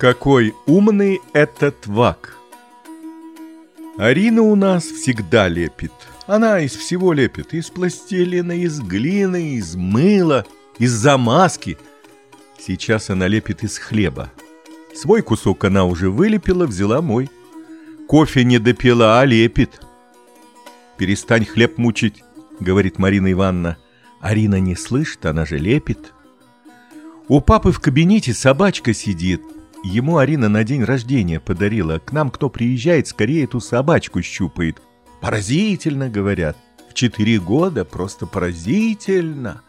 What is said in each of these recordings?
Какой умный этот Вак! Арина у нас всегда лепит. Она из всего лепит. Из пластилина, из глины, из мыла, из замазки. Сейчас она лепит из хлеба. Свой кусок она уже вылепила, взяла мой. Кофе не допила, а лепит. «Перестань хлеб мучить», — говорит Марина Ивановна. Арина не слышит, она же лепит. У папы в кабинете собачка сидит — Ему Арина на день рождения подарила. К нам кто приезжает, скорее эту собачку щупает. Поразительно, говорят. В четыре года просто поразительно.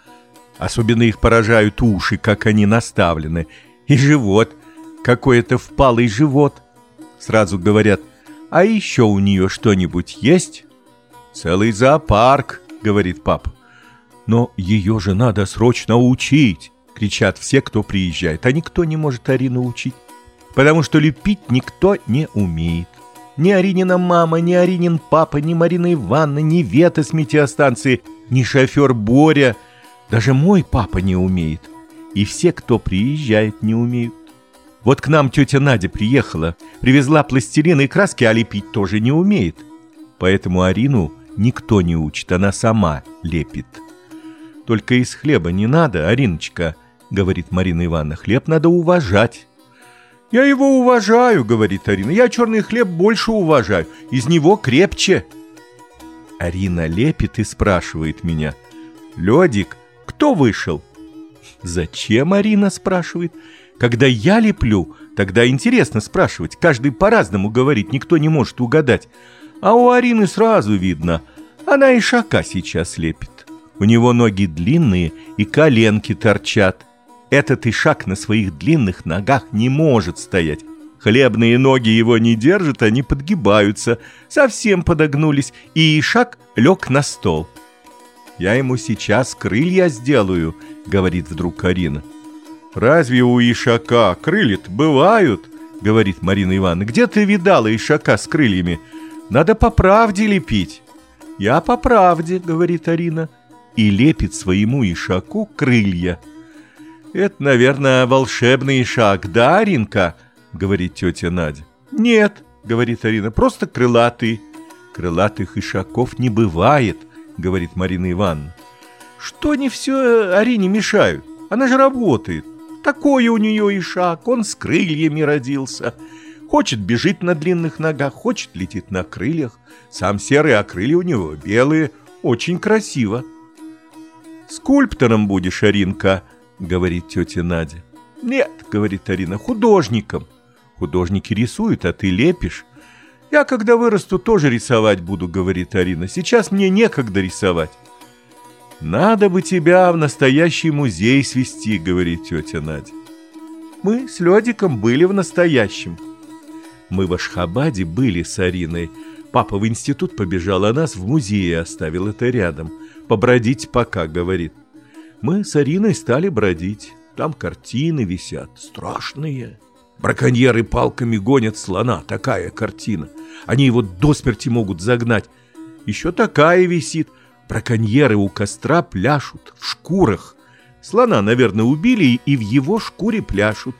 Особенно их поражают уши, как они наставлены. И живот. Какой-то впалый живот. Сразу говорят, а еще у нее что-нибудь есть? Целый зоопарк, говорит папа. Но ее же надо срочно учить кричат все, кто приезжает, а никто не может Арину учить, потому что лепить никто не умеет. Ни Аринина мама, ни Аринин папа, ни Марина Ивановна, ни Вета с метеостанции, ни шофер Боря, даже мой папа не умеет. И все, кто приезжает, не умеют. Вот к нам тетя Надя приехала, привезла пластилин и краски, а лепить тоже не умеет. Поэтому Арину никто не учит, она сама лепит. Только из хлеба не надо, Ариночка, говорит Марина Ивановна, хлеб надо уважать. Я его уважаю, говорит Арина. Я черный хлеб больше уважаю. Из него крепче. Арина лепит и спрашивает меня. Ледик, кто вышел? Зачем Арина спрашивает? Когда я леплю, тогда интересно спрашивать. Каждый по-разному говорит, никто не может угадать. А у Арины сразу видно. Она и шака сейчас лепит. У него ноги длинные и коленки торчат. Этот ишак на своих длинных ногах не может стоять. Хлебные ноги его не держат, они подгибаются, совсем подогнулись, и ишак лег на стол. «Я ему сейчас крылья сделаю», — говорит вдруг Карина. «Разве у ишака крылья бывают?» — говорит Марина Ивановна. «Где ты видала ишака с крыльями? Надо по правде лепить». «Я по правде», — говорит Арина, и лепит своему ишаку крылья. «Это, наверное, волшебный шаг, да, Аринка?» — говорит тетя Надя. «Нет», — говорит Арина, — «просто крылатый». «Крылатых ишаков не бывает», — говорит Марина Ивановна. «Что не все Арине мешают? Она же работает. Такой у нее ишак, он с крыльями родился. Хочет бежит на длинных ногах, хочет летит на крыльях. Сам серый, а крылья у него белые. Очень красиво». «Скульптором будешь, Аринка», говорит тетя Надя. Нет, говорит Арина, художником. Художники рисуют, а ты лепишь. Я, когда вырасту, тоже рисовать буду, говорит Арина. Сейчас мне некогда рисовать. Надо бы тебя в настоящий музей свести, говорит тетя Надя. Мы с Ледиком были в настоящем. Мы в Ашхабаде были с Ариной. Папа в институт побежал, а нас в музее оставил это рядом. Побродить пока, говорит. Мы с Ариной стали бродить. Там картины висят, страшные. Браконьеры палками гонят слона, такая картина. Они его до смерти могут загнать. Еще такая висит. Браконьеры у костра пляшут, в шкурах. Слона, наверное, убили и в его шкуре пляшут.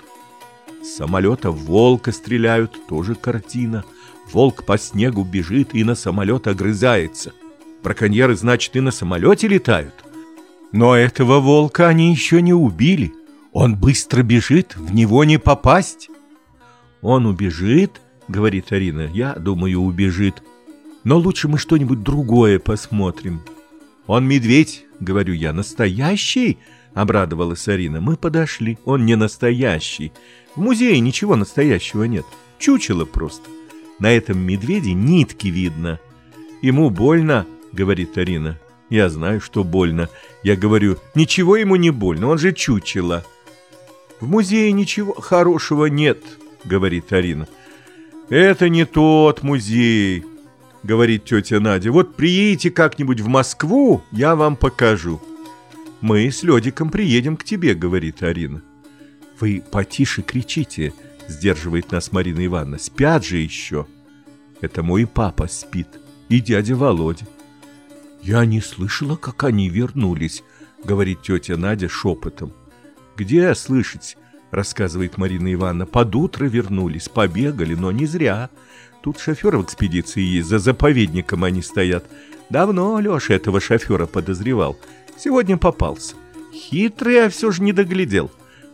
С самолета волка стреляют, тоже картина. Волк по снегу бежит и на самолет огрызается. Браконьеры, значит, и на самолете летают. Но этого волка они еще не убили. Он быстро бежит, в него не попасть. Он убежит, говорит Арина. Я думаю, убежит. Но лучше мы что-нибудь другое посмотрим. Он медведь, говорю я, настоящий? Обрадовалась Арина. Мы подошли. Он не настоящий. В музее ничего настоящего нет. Чучело просто. На этом медведе нитки видно. Ему больно, говорит Арина. Я знаю, что больно. Я говорю, ничего ему не больно, он же чучело. В музее ничего хорошего нет, говорит Арина. Это не тот музей, говорит тетя Надя. Вот приедете как-нибудь в Москву, я вам покажу. Мы с Ледиком приедем к тебе, говорит Арина. Вы потише кричите, сдерживает нас Марина Ивановна. Спят же еще. Это мой папа спит и дядя Володя. «Я не слышала, как они вернулись», — говорит тетя Надя шепотом. «Где слышать? рассказывает Марина Ивановна. Под утро вернулись, побегали, но не зря. Тут шофер в экспедиции есть, за заповедником они стоят. Давно Леша этого шофера подозревал. Сегодня попался. Хитрый, а все же не доглядел.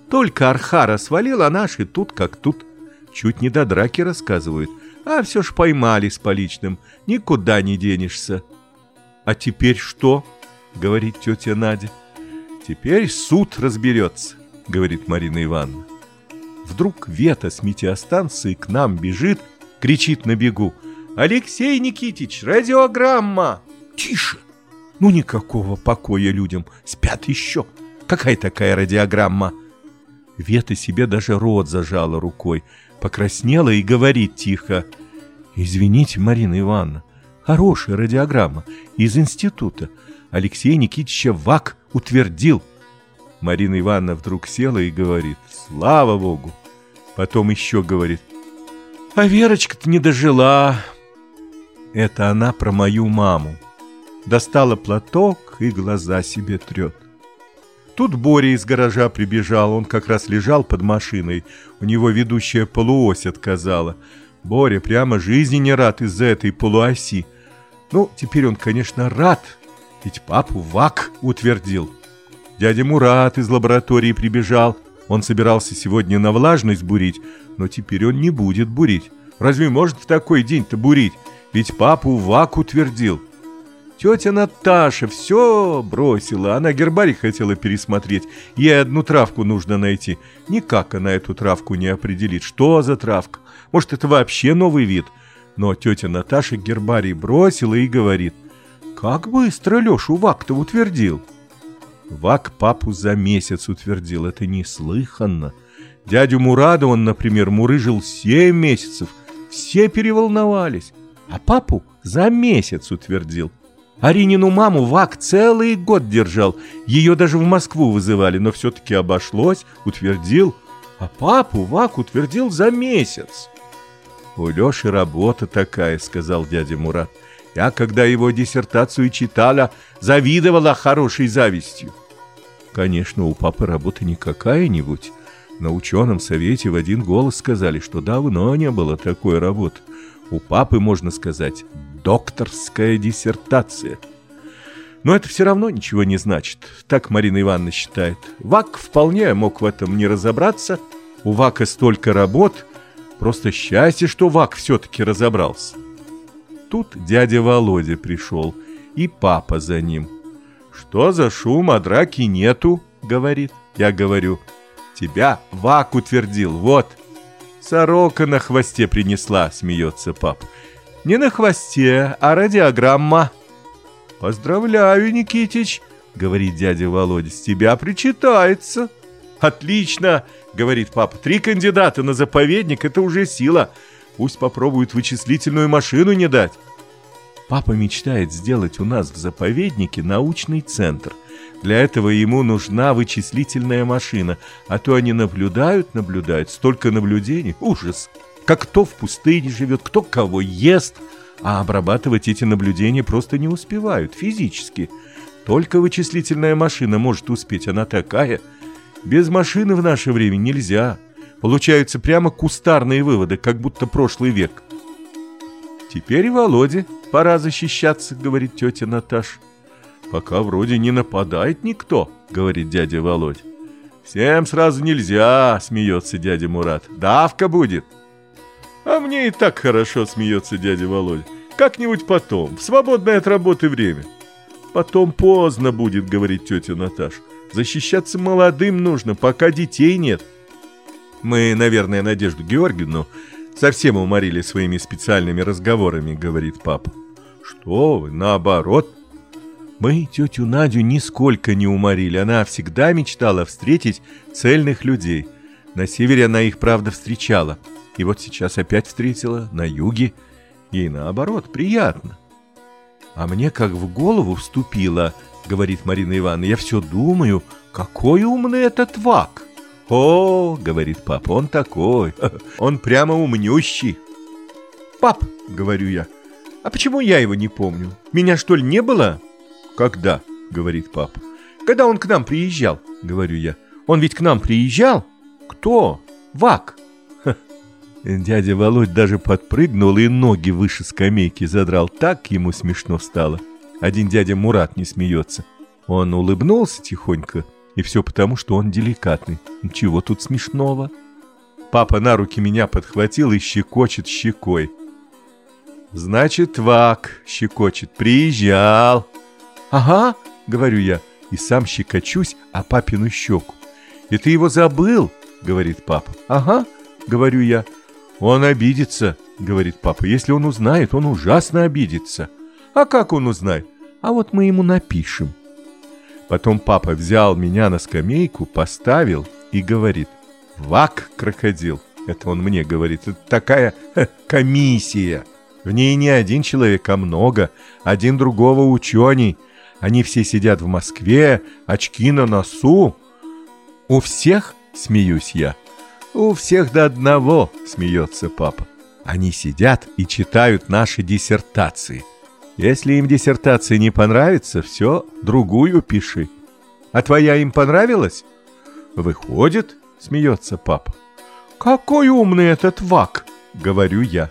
Только Архара свалил, а наши тут как тут. Чуть не до драки рассказывают. А все ж поймали с поличным. Никуда не денешься. А теперь что? Говорит тетя Надя. Теперь суд разберется, говорит Марина Ивановна. Вдруг Вета с метеостанции к нам бежит, кричит на бегу. «Алексей Никитич, радиограмма!» «Тише! Ну никакого покоя людям, спят еще! Какая такая радиограмма?» Вета себе даже рот зажала рукой, покраснела и говорит тихо. «Извините, Марина Ивановна, хорошая радиограмма из института. Алексей Никитича ВАК утвердил». Марина Ивановна вдруг села и говорит «Слава Богу!» Потом еще говорит «А Верочка-то не дожила!» Это она про мою маму. Достала платок и глаза себе трет. Тут Боря из гаража прибежал, он как раз лежал под машиной. У него ведущая полуось отказала. Боря прямо жизни не рад из-за этой полуоси. Ну, теперь он, конечно, рад, ведь папу ВАК утвердил. Дядя Мурат из лаборатории прибежал. Он собирался сегодня на влажность бурить, но теперь он не будет бурить. Разве может в такой день-то бурить? Ведь папу ВАК утвердил. Тетя Наташа все бросила. Она гербарий хотела пересмотреть. Ей одну травку нужно найти. Никак она эту травку не определит. Что за травка? Может, это вообще новый вид? Но тетя Наташа гербарий бросила и говорит. Как быстро Лешу ВАК-то утвердил? ВАК папу за месяц утвердил. Это неслыханно. Дядю Мурада он, например, мурыжил семь месяцев. Все переволновались. А папу за месяц утвердил. Аринину маму Вак целый год держал. Ее даже в Москву вызывали, но все-таки обошлось, утвердил. А папу Вак утвердил за месяц. «У Леши работа такая», — сказал дядя Мурат. «Я, когда его диссертацию читала, завидовала хорошей завистью». Конечно, у папы работа не какая-нибудь. На ученом совете в один голос сказали, что давно не было такой работы. У папы, можно сказать, докторская диссертация. Но это все равно ничего не значит. Так Марина Ивановна считает. Вак вполне мог в этом не разобраться. У Вака столько работ. Просто счастье, что Вак все-таки разобрался. Тут дядя Володя пришел, и папа за ним. «Что за шум, а драки нету?» — говорит. Я говорю, «Тебя Вак утвердил, вот». «Сорока на хвосте принесла», — смеется папа. Не на хвосте, а радиограмма. Поздравляю, Никитич, говорит дядя Володя, с тебя причитается. Отлично, говорит папа, три кандидата на заповедник, это уже сила. Пусть попробуют вычислительную машину не дать. Папа мечтает сделать у нас в заповеднике научный центр. Для этого ему нужна вычислительная машина, а то они наблюдают, наблюдают, столько наблюдений, ужас как кто в пустыне живет, кто кого ест, а обрабатывать эти наблюдения просто не успевают физически. Только вычислительная машина может успеть, она такая. Без машины в наше время нельзя. Получаются прямо кустарные выводы, как будто прошлый век. «Теперь Володе пора защищаться», — говорит тетя Наташа. «Пока вроде не нападает никто», — говорит дядя Володя. «Всем сразу нельзя», — смеется дядя Мурат. «Давка будет». А мне и так хорошо, смеется дядя Володя. Как-нибудь потом, в свободное от работы время. Потом поздно будет, говорит тетя Наташа. Защищаться молодым нужно, пока детей нет. Мы, наверное, Надежду Георгиевну совсем уморили своими специальными разговорами, говорит папа. Что вы, наоборот. Мы тетю Надю нисколько не уморили. Она всегда мечтала встретить цельных людей. На севере она их, правда, встречала. И вот сейчас опять встретила на юге. Ей наоборот, приятно. А мне как в голову вступило, говорит Марина Ивановна, я все думаю, какой умный этот Вак. О, говорит папа, он такой, он прямо умнющий. Пап, говорю я, а почему я его не помню? Меня что ли не было? Когда? говорит папа. Когда он к нам приезжал, говорю я. Он ведь к нам приезжал? Кто? Вак. Дядя Володь даже подпрыгнул и ноги выше скамейки задрал. Так ему смешно стало. Один дядя Мурат не смеется. Он улыбнулся тихонько, и все потому, что он деликатный. Чего тут смешного? Папа на руки меня подхватил и щекочет щекой. Значит, Вак щекочет. Приезжал. Ага, говорю я, и сам щекочусь о папину щеку. И ты его забыл, говорит папа. Ага, говорю я. Он обидится, говорит папа. Если он узнает, он ужасно обидится. А как он узнает? А вот мы ему напишем. Потом папа взял меня на скамейку, поставил и говорит. Вак, крокодил. Это он мне говорит. Это такая ха, комиссия. В ней не один человек, а много. Один другого ученый. Они все сидят в Москве, очки на носу. У всех, смеюсь я. У всех до одного, смеется папа. Они сидят и читают наши диссертации. Если им диссертация не понравится, все, другую пиши. А твоя им понравилась? Выходит, смеется папа. Какой умный этот Вак, говорю я.